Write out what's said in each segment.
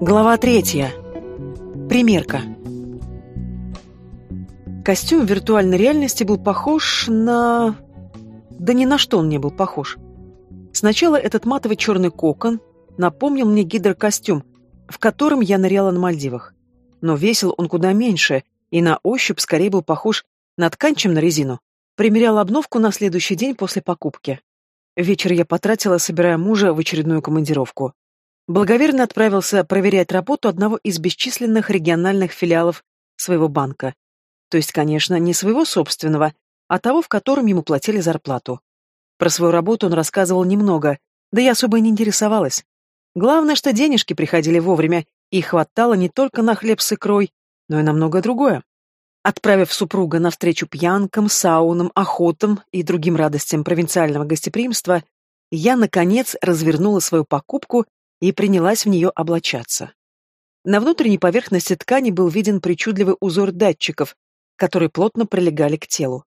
Глава третья. Примерка. Костюм виртуальной реальности был похож на... Да ни на что он не был похож. Сначала этот матовый черный кокон напомнил мне гидрокостюм, в котором я ныряла на Мальдивах. Но весил он куда меньше, и на ощупь скорее был похож на ткань, чем на резину. Примерял обновку на следующий день после покупки. Вечер я потратила, собирая мужа в очередную командировку. Благоверно отправился проверять работу одного из бесчисленных региональных филиалов своего банка. То есть, конечно, не своего собственного, а того, в котором ему платили зарплату. Про свою работу он рассказывал немного, да я особо и не интересовалась. Главное, что денежки приходили вовремя, и хватало не только на хлеб с икрой, но и на многое другое. Отправив супруга навстречу пьянкам, саунам, охотам и другим радостям провинциального гостеприимства, я, наконец, развернула свою покупку и принялась в нее облачаться. На внутренней поверхности ткани был виден причудливый узор датчиков, которые плотно прилегали к телу.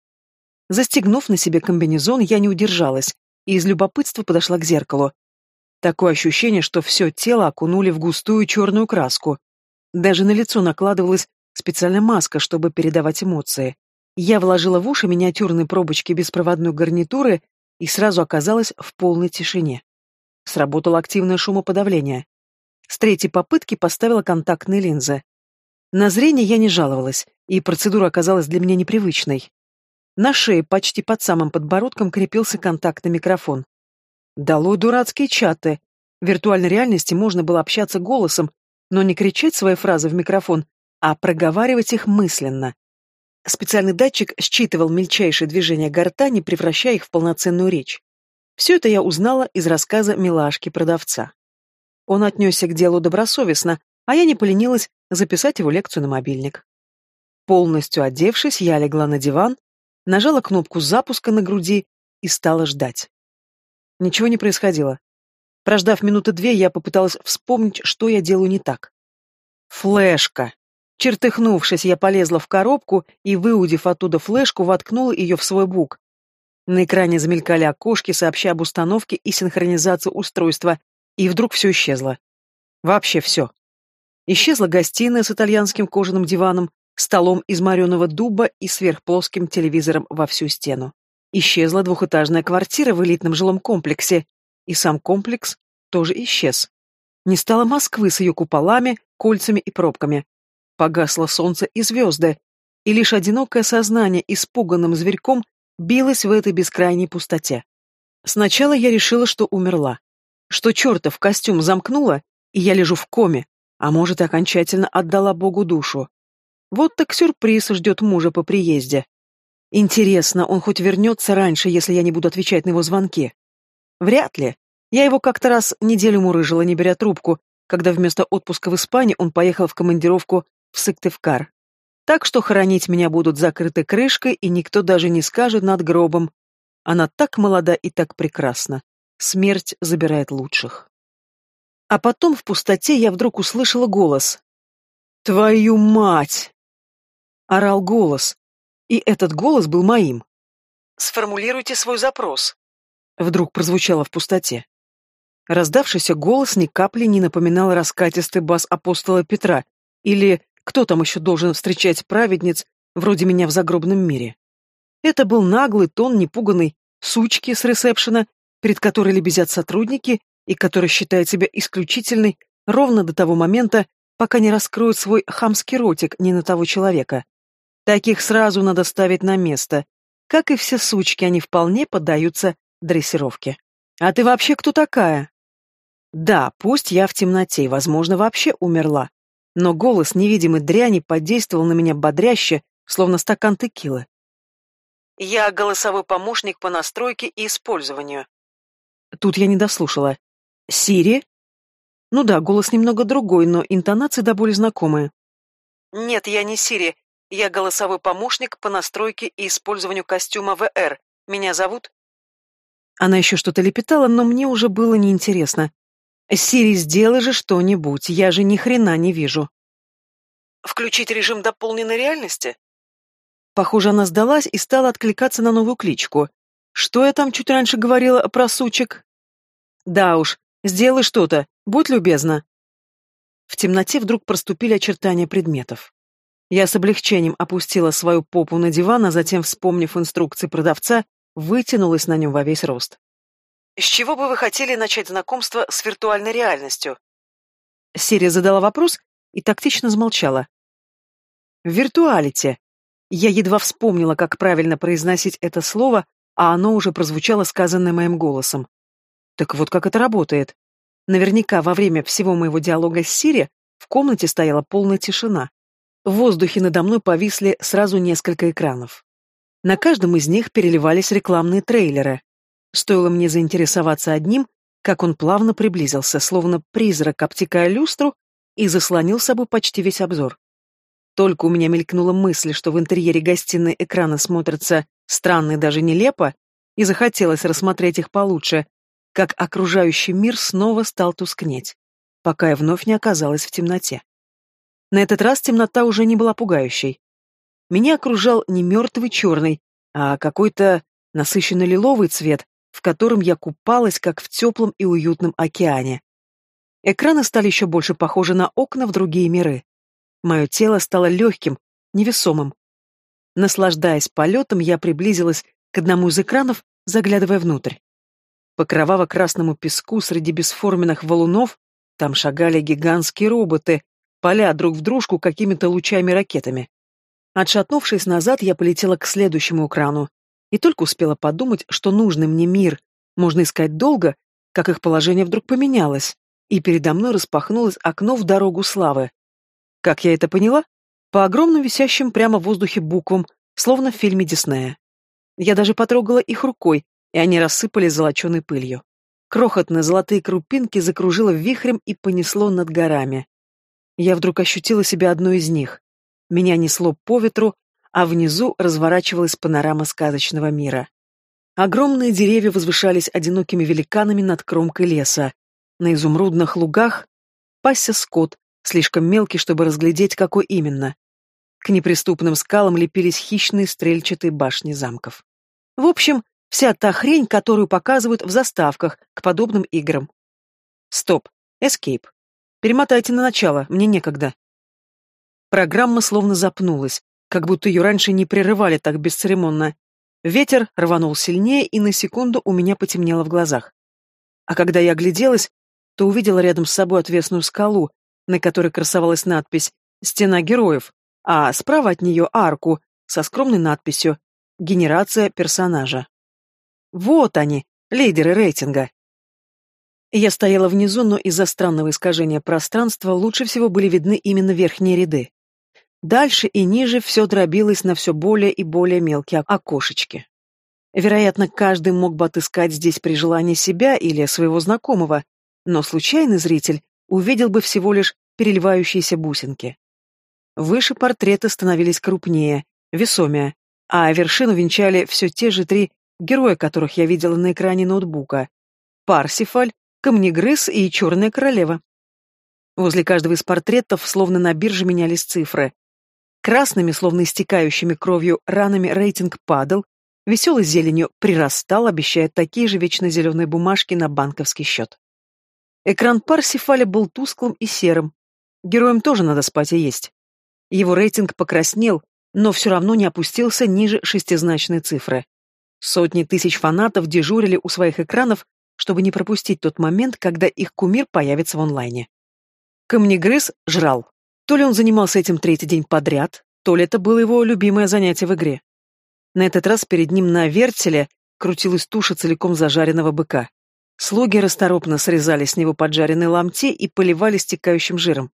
Застегнув на себе комбинезон, я не удержалась и из любопытства подошла к зеркалу. Такое ощущение, что все тело окунули в густую черную краску. Даже на лицо накладывалась специальная маска, чтобы передавать эмоции. Я вложила в уши миниатюрные пробочки беспроводной гарнитуры и сразу оказалась в полной тишине. Сработало активное шумоподавление. С третьей попытки поставила контактные линзы. На зрение я не жаловалась, и процедура оказалась для меня непривычной. На шее почти под самым подбородком крепился контактный микрофон. Долой дурацкие чаты. В виртуальной реальности можно было общаться голосом, но не кричать свои фразы в микрофон, а проговаривать их мысленно. Специальный датчик считывал мельчайшие движения гортани, превращая их в полноценную речь. Все это я узнала из рассказа милашки-продавца. Он отнесся к делу добросовестно, а я не поленилась записать его лекцию на мобильник. Полностью одевшись, я легла на диван, нажала кнопку запуска на груди и стала ждать. Ничего не происходило. Прождав минуты две, я попыталась вспомнить, что я делаю не так. Флешка. Чертыхнувшись, я полезла в коробку и, выудив оттуда флешку, воткнула ее в свой бук, на экране замелькали окошки, сообща об установке и синхронизации устройства, и вдруг все исчезло. Вообще все. Исчезла гостиная с итальянским кожаным диваном, столом из мореного дуба и сверхплоским телевизором во всю стену. Исчезла двухэтажная квартира в элитном жилом комплексе, и сам комплекс тоже исчез. Не стало Москвы с ее куполами, кольцами и пробками. Погасло солнце и звезды, и лишь одинокое сознание испуганным зверьком билась в этой бескрайней пустоте. Сначала я решила, что умерла, что чертов костюм замкнула, и я лежу в коме, а может, окончательно отдала Богу душу. Вот так сюрприз ждет мужа по приезде. Интересно, он хоть вернется раньше, если я не буду отвечать на его звонки? Вряд ли. Я его как-то раз неделю мурыжила, не беря трубку, когда вместо отпуска в Испании он поехал в командировку в Сыктывкар. Так что хоронить меня будут закрытой крышкой, и никто даже не скажет над гробом. Она так молода и так прекрасна. Смерть забирает лучших. А потом в пустоте я вдруг услышала голос. «Твою мать!» Орал голос. И этот голос был моим. «Сформулируйте свой запрос», — вдруг прозвучало в пустоте. Раздавшийся голос ни капли не напоминал раскатистый бас апостола Петра или кто там еще должен встречать праведниц, вроде меня в загробном мире? Это был наглый тон непуганной сучки с ресепшена, перед которой лебезят сотрудники и которая считает себя исключительной ровно до того момента, пока не раскроет свой хамский ротик не на того человека. Таких сразу надо ставить на место. Как и все сучки, они вполне поддаются дрессировке. А ты вообще кто такая? Да, пусть я в темноте, возможно, вообще умерла но голос невидимой дряни подействовал на меня бодряще, словно стакан текилы. «Я голосовой помощник по настройке и использованию». Тут я не дослушала. «Сири?» Ну да, голос немного другой, но интонации до боли знакомые. «Нет, я не Сири. Я голосовой помощник по настройке и использованию костюма ВР. Меня зовут...» Она еще что-то лепетала, но мне уже было неинтересно. Сири, сделай же что-нибудь, я же ни хрена не вижу. Включить режим дополненной реальности? Похоже, она сдалась и стала откликаться на новую кличку. Что я там чуть раньше говорила про сучек? Да уж, сделай что-то, будь любезна. в темноте вдруг проступили очертания предметов. Я с облегчением опустила свою попу на диван, а затем, вспомнив инструкции продавца, вытянулась на нем во весь рост. «С чего бы вы хотели начать знакомство с виртуальной реальностью?» Сирия задала вопрос и тактично замолчала. «В виртуалите». Я едва вспомнила, как правильно произносить это слово, а оно уже прозвучало сказанное моим голосом. Так вот как это работает. Наверняка во время всего моего диалога с Сири в комнате стояла полная тишина. В воздухе надо мной повисли сразу несколько экранов. На каждом из них переливались рекламные трейлеры. Стоило мне заинтересоваться одним, как он плавно приблизился, словно призрак, обтекая люстру, и заслонил собой почти весь обзор. Только у меня мелькнула мысль, что в интерьере гостиной экраны смотрятся странно и даже нелепо, и захотелось рассмотреть их получше, как окружающий мир снова стал тускнеть, пока я вновь не оказалась в темноте. На этот раз темнота уже не была пугающей. Меня окружал не мертвый черный, а какой-то насыщенно лиловый цвет, в котором я купалась, как в теплом и уютном океане. Экраны стали еще больше похожи на окна в другие миры. Мое тело стало легким, невесомым. Наслаждаясь полетом, я приблизилась к одному из экранов, заглядывая внутрь. По кроваво-красному песку среди бесформенных валунов там шагали гигантские роботы, поля друг в дружку какими-то лучами-ракетами. Отшатнувшись назад, я полетела к следующему экрану и только успела подумать, что нужный мне мир можно искать долго, как их положение вдруг поменялось, и передо мной распахнулось окно в дорогу славы. Как я это поняла? По огромным висящим прямо в воздухе буквам, словно в фильме Диснея. Я даже потрогала их рукой, и они рассыпались золоченой пылью. Крохотные золотые крупинки закружило вихрем и понесло над горами. Я вдруг ощутила себя одной из них. Меня несло по ветру, а внизу разворачивалась панорама сказочного мира. Огромные деревья возвышались одинокими великанами над кромкой леса. На изумрудных лугах пасся скот, слишком мелкий, чтобы разглядеть, какой именно. К неприступным скалам лепились хищные стрельчатые башни замков. В общем, вся та хрень, которую показывают в заставках к подобным играм. Стоп. Эскейп. Перемотайте на начало, мне некогда. Программа словно запнулась, как будто ее раньше не прерывали так бесцеремонно. Ветер рванул сильнее, и на секунду у меня потемнело в глазах. А когда я огляделась, то увидела рядом с собой отвесную скалу, на которой красовалась надпись «Стена героев», а справа от нее арку со скромной надписью «Генерация персонажа». Вот они, лидеры рейтинга. Я стояла внизу, но из-за странного искажения пространства лучше всего были видны именно верхние ряды. Дальше и ниже все дробилось на все более и более мелкие окошечки. Вероятно, каждый мог бы отыскать здесь при желании себя или своего знакомого, но случайный зритель увидел бы всего лишь переливающиеся бусинки. Выше портреты становились крупнее, весомее, а вершину венчали все те же три героя, которых я видела на экране ноутбука. Парсифаль, камнегрыз и черная королева. Возле каждого из портретов, словно на бирже, менялись цифры. Красными, словно истекающими кровью ранами, рейтинг падал, веселой зеленью прирастал, обещая такие же вечно зеленые бумажки на банковский счет. Экран Парсифаля был тусклым и серым. Героям тоже надо спать и есть. Его рейтинг покраснел, но все равно не опустился ниже шестизначной цифры. Сотни тысяч фанатов дежурили у своих экранов, чтобы не пропустить тот момент, когда их кумир появится в онлайне. Камнегрыз жрал. То ли он занимался этим третий день подряд, то ли это было его любимое занятие в игре. На этот раз перед ним на вертеле крутилась туша целиком зажаренного быка. Слуги расторопно срезали с него поджаренные ломти и поливали стекающим жиром.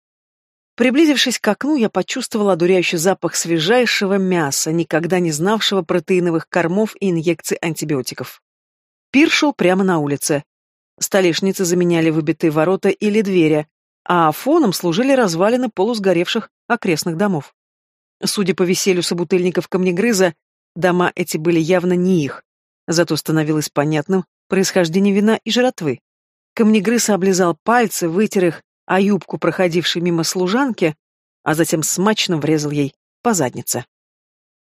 Приблизившись к окну, я почувствовала одуряющий запах свежайшего мяса, никогда не знавшего протеиновых кормов и инъекций антибиотиков. Пир шел прямо на улице. Столешницы заменяли выбитые ворота или двери, а фоном служили развалины полусгоревших окрестных домов. Судя по веселью собутыльников камнегрыза, дома эти были явно не их, зато становилось понятным происхождение вина и жратвы. Камнегрыз облизал пальцы, вытер их, а юбку, проходившей мимо служанки, а затем смачно врезал ей по заднице.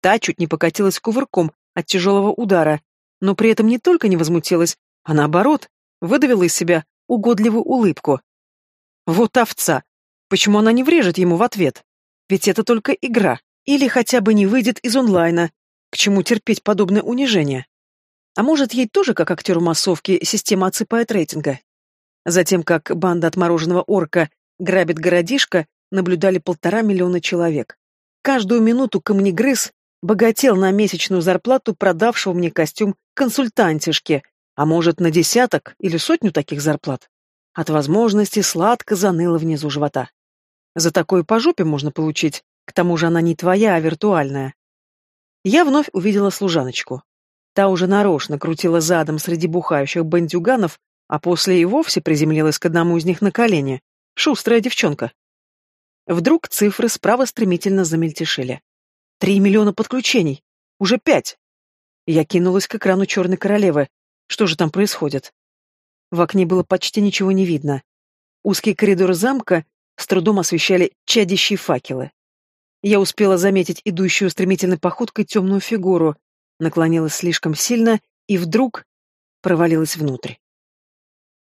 Та чуть не покатилась кувырком от тяжелого удара, но при этом не только не возмутилась, а наоборот, выдавила из себя угодливую улыбку. Вот овца! Почему она не врежет ему в ответ? Ведь это только игра. Или хотя бы не выйдет из онлайна. К чему терпеть подобное унижение? А может, ей тоже, как актеру массовки, система отсыпает рейтинга? Затем, как банда отмороженного орка грабит городишко, наблюдали полтора миллиона человек. Каждую минуту камнегрыз богател на месячную зарплату продавшего мне костюм консультантишки, а может, на десяток или сотню таких зарплат. От возможности сладко заныло внизу живота. За такое по жопе можно получить, к тому же она не твоя, а виртуальная. Я вновь увидела служаночку. Та уже нарочно крутила задом среди бухающих бандюганов, а после и вовсе приземлилась к одному из них на колени. Шустрая девчонка. Вдруг цифры справа стремительно замельтешили. Три миллиона подключений. Уже пять. Я кинулась к экрану Черной Королевы. Что же там происходит? В окне было почти ничего не видно. Узкий коридор замка с трудом освещали чадящие факелы. Я успела заметить идущую стремительной походкой темную фигуру, наклонилась слишком сильно и вдруг провалилась внутрь.